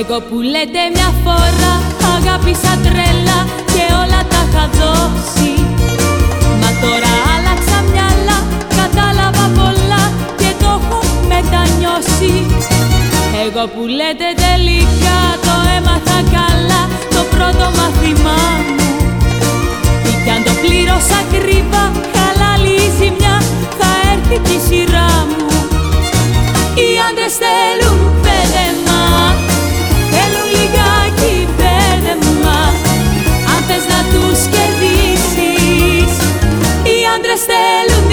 Εγώ που λέτε μια φορά αγάπησα τρέλα και όλα τα είχα δώσει. Μα τώρα άλλαξα μυαλά, κατάλαβα πολλά και το έχω μετανιώσει. Εγώ που λέτε τελικά το έμαθα καλά το πρώτο μάθημά μου. Κι αν το πλήρωσα κρύβα, χαλάλη η ζημιά θα έρθει και η σειρά μου. Οι άντρες θέλουν άντρες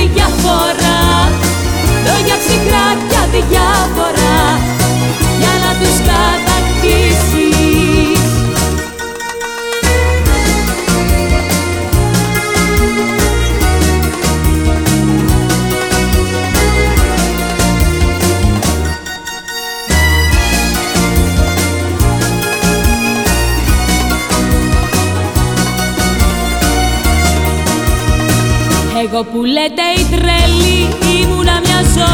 Εγώ που λέτε η τρελή ήμουνα μια ζωή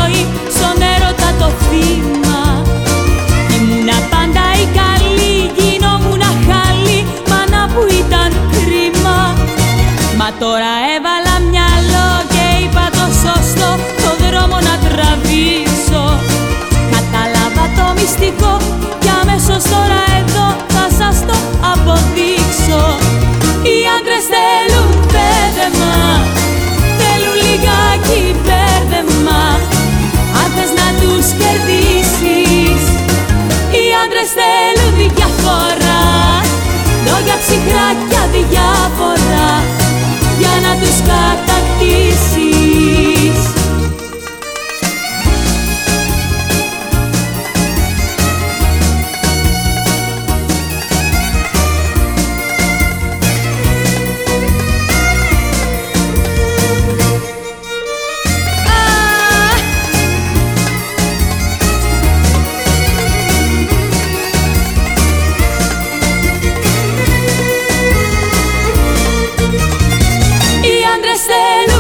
Aleluya.